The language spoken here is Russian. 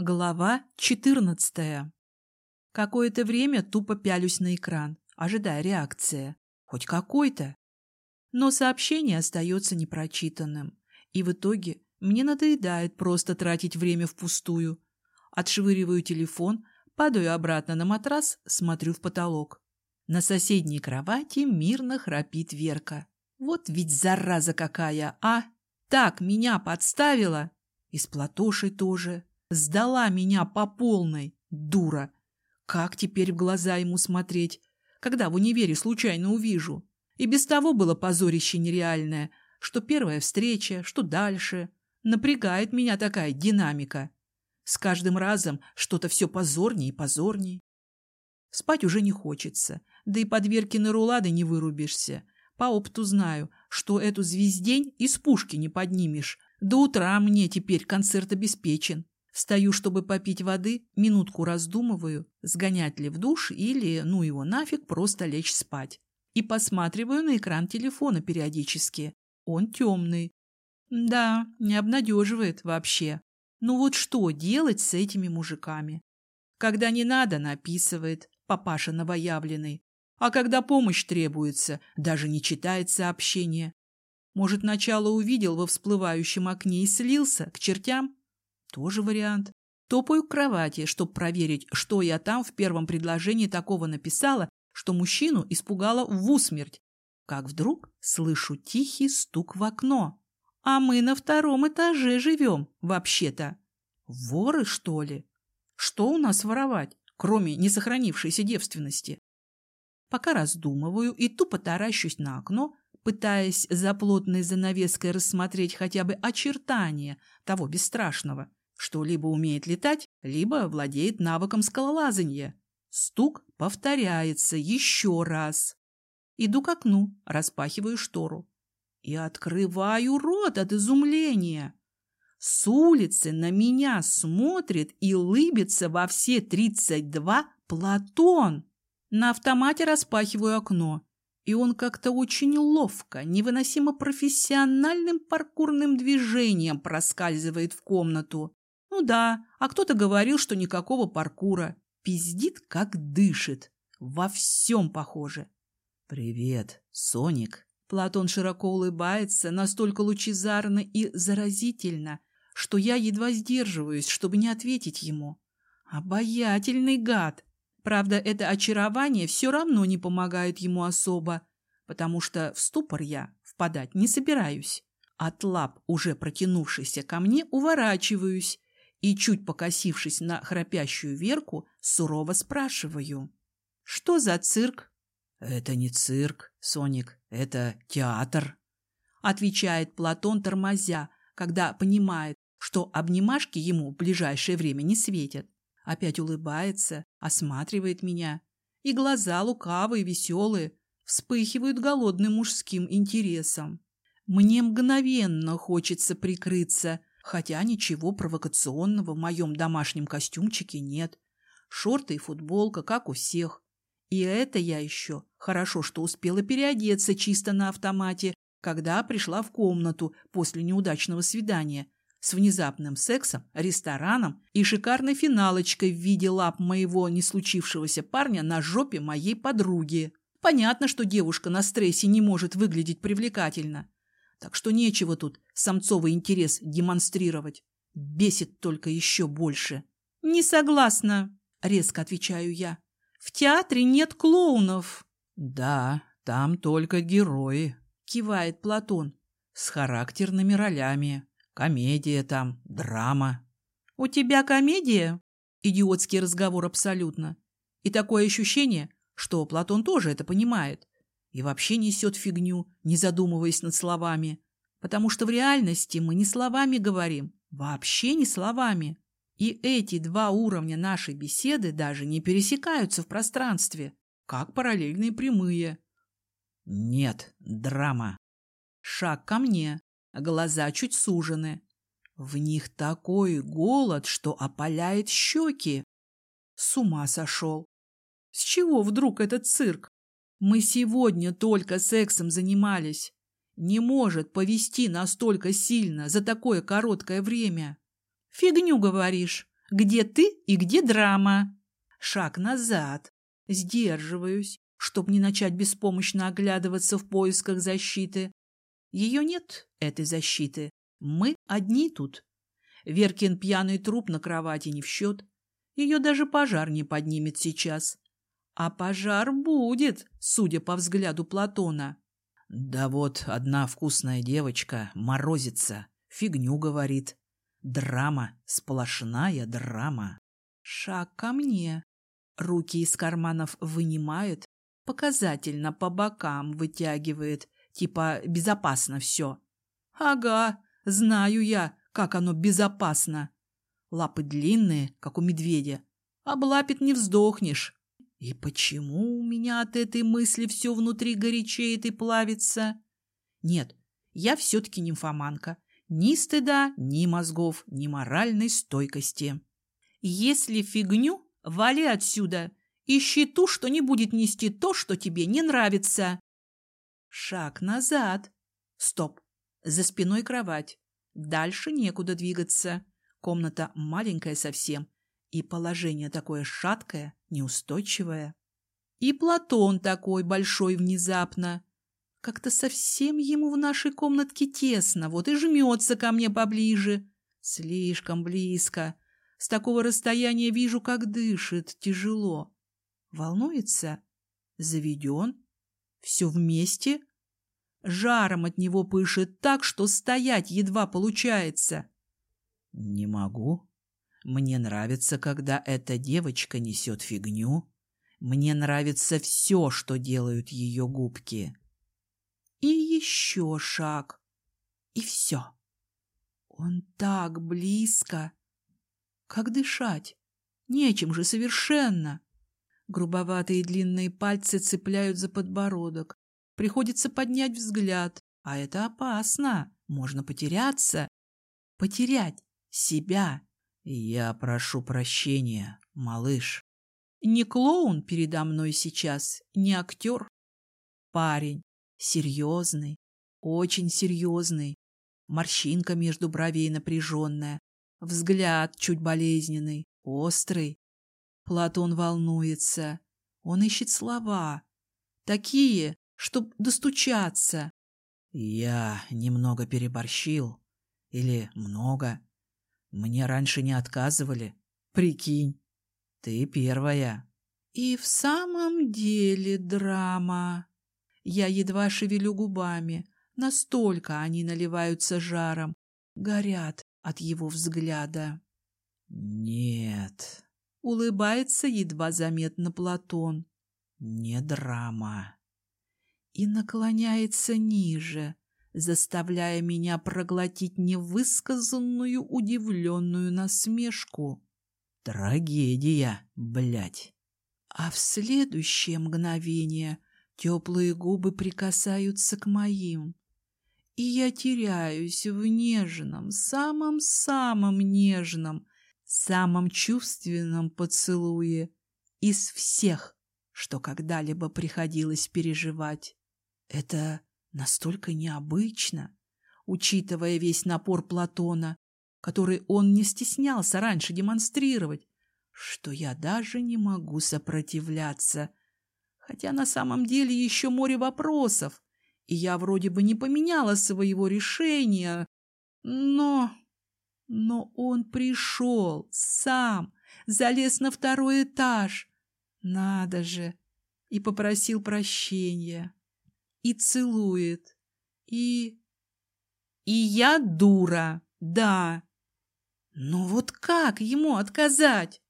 Глава 14. Какое-то время тупо пялюсь на экран, ожидая реакции. Хоть какой-то. Но сообщение остается непрочитанным. И в итоге мне надоедает просто тратить время впустую. Отшвыриваю телефон, падаю обратно на матрас, смотрю в потолок. На соседней кровати мирно храпит Верка. Вот ведь зараза какая, а! Так меня подставила! И с Платошей тоже. Сдала меня по полной, дура. Как теперь в глаза ему смотреть, когда в универе случайно увижу? И без того было позорище нереальное, что первая встреча, что дальше. Напрягает меня такая динамика. С каждым разом что-то все позорнее и позорнее. Спать уже не хочется, да и под Веркины рулады не вырубишься. По опыту знаю, что эту звездень из пушки не поднимешь. До утра мне теперь концерт обеспечен. Встаю, чтобы попить воды, минутку раздумываю, сгонять ли в душ или, ну его нафиг, просто лечь спать. И посматриваю на экран телефона периодически. Он темный. Да, не обнадеживает вообще. Ну вот что делать с этими мужиками? Когда не надо, написывает, папаша новоявленный. А когда помощь требуется, даже не читает сообщения. Может, начало увидел во всплывающем окне и слился к чертям? Тоже вариант. Топаю к кровати, чтобы проверить, что я там в первом предложении такого написала, что мужчину испугала в усмерть. Как вдруг слышу тихий стук в окно. А мы на втором этаже живем, вообще-то. Воры, что ли? Что у нас воровать, кроме несохранившейся девственности? Пока раздумываю и тупо таращусь на окно, пытаясь за плотной занавеской рассмотреть хотя бы очертания того бесстрашного, что либо умеет летать, либо владеет навыком скалолазания. Стук повторяется еще раз. Иду к окну, распахиваю штору и открываю рот от изумления. С улицы на меня смотрит и лыбится во все тридцать два Платон. На автомате распахиваю окно, и он как-то очень ловко, невыносимо профессиональным паркурным движением проскальзывает в комнату. Ну да, а кто-то говорил, что никакого паркура. Пиздит, как дышит. Во всем похоже. «Привет, Соник». Платон широко улыбается, настолько лучезарно и заразительно, что я едва сдерживаюсь, чтобы не ответить ему. Обаятельный гад. Правда, это очарование все равно не помогает ему особо, потому что в ступор я впадать не собираюсь. От лап, уже протянувшейся ко мне, уворачиваюсь и, чуть покосившись на храпящую Верку, сурово спрашиваю. «Что за цирк?» «Это не цирк, Соник, это театр», — отвечает Платон, тормозя, когда понимает, что обнимашки ему в ближайшее время не светят. Опять улыбается, осматривает меня, и глаза лукавые, веселые, вспыхивают голодным мужским интересом. Мне мгновенно хочется прикрыться хотя ничего провокационного в моем домашнем костюмчике нет. Шорты и футболка, как у всех. И это я еще хорошо, что успела переодеться чисто на автомате, когда пришла в комнату после неудачного свидания с внезапным сексом, рестораном и шикарной финалочкой в виде лап моего не случившегося парня на жопе моей подруги. Понятно, что девушка на стрессе не может выглядеть привлекательно. Так что нечего тут самцовый интерес демонстрировать. Бесит только еще больше. «Не согласна», — резко отвечаю я. «В театре нет клоунов». «Да, там только герои», — кивает Платон. «С характерными ролями. Комедия там, драма». «У тебя комедия?» Идиотский разговор абсолютно. И такое ощущение, что Платон тоже это понимает и вообще несет фигню, не задумываясь над словами. Потому что в реальности мы не словами говорим, вообще не словами. И эти два уровня нашей беседы даже не пересекаются в пространстве, как параллельные прямые. Нет, драма. Шаг ко мне, глаза чуть сужены. В них такой голод, что опаляет щеки. С ума сошел. С чего вдруг этот цирк? Мы сегодня только сексом занимались. Не может повести настолько сильно за такое короткое время. Фигню говоришь. Где ты и где драма? Шаг назад. Сдерживаюсь, чтоб не начать беспомощно оглядываться в поисках защиты. Ее нет, этой защиты. Мы одни тут. Веркин пьяный труп на кровати не в счет. Ее даже пожар не поднимет сейчас. А пожар будет, судя по взгляду Платона. Да вот одна вкусная девочка морозится, фигню говорит. Драма, сплошная драма. Шаг ко мне. Руки из карманов вынимает, показательно по бокам вытягивает, типа безопасно все. Ага, знаю я, как оно безопасно. Лапы длинные, как у медведя. Облапит не вздохнешь. И почему у меня от этой мысли все внутри горячеет и плавится? Нет, я все-таки нимфоманка. Ни стыда, ни мозгов, ни моральной стойкости. Если фигню, вали отсюда. Ищи ту, что не будет нести то, что тебе не нравится. Шаг назад. Стоп. За спиной кровать. Дальше некуда двигаться. Комната маленькая совсем. И положение такое шаткое, неустойчивое. И Платон такой большой внезапно. Как-то совсем ему в нашей комнатке тесно, вот и жмется ко мне поближе. Слишком близко. С такого расстояния вижу, как дышит, тяжело. Волнуется? Заведен? Все вместе? Жаром от него пышет так, что стоять едва получается. Не могу. Мне нравится, когда эта девочка несет фигню. Мне нравится все, что делают ее губки. И еще шаг. И все. Он так близко. Как дышать? Нечем же совершенно. Грубоватые длинные пальцы цепляют за подбородок. Приходится поднять взгляд. А это опасно. Можно потеряться. Потерять себя. Я прошу прощения, малыш. Не клоун передо мной сейчас, не актер. Парень, серьезный, очень серьезный. Морщинка между бровей напряженная, взгляд чуть болезненный, острый. Платон волнуется. Он ищет слова. Такие, чтоб достучаться. Я немного переборщил. Или много. Мне раньше не отказывали. Прикинь, ты первая. И в самом деле драма. Я едва шевелю губами. Настолько они наливаются жаром, горят от его взгляда. Нет. Улыбается едва заметно Платон. Не драма. И наклоняется ниже, заставляя меня проглотить невысказанную удивленную насмешку. Трагедия, блядь. А в следующее мгновение теплые губы прикасаются к моим, и я теряюсь в нежном, самом-самом нежном, самом чувственном поцелуе из всех, что когда-либо приходилось переживать. Это Настолько необычно, учитывая весь напор Платона, который он не стеснялся раньше демонстрировать, что я даже не могу сопротивляться. Хотя на самом деле еще море вопросов, и я вроде бы не поменяла своего решения, но... Но он пришел сам, залез на второй этаж, надо же, и попросил прощения и целует. И... И я дура, да. Но вот как ему отказать?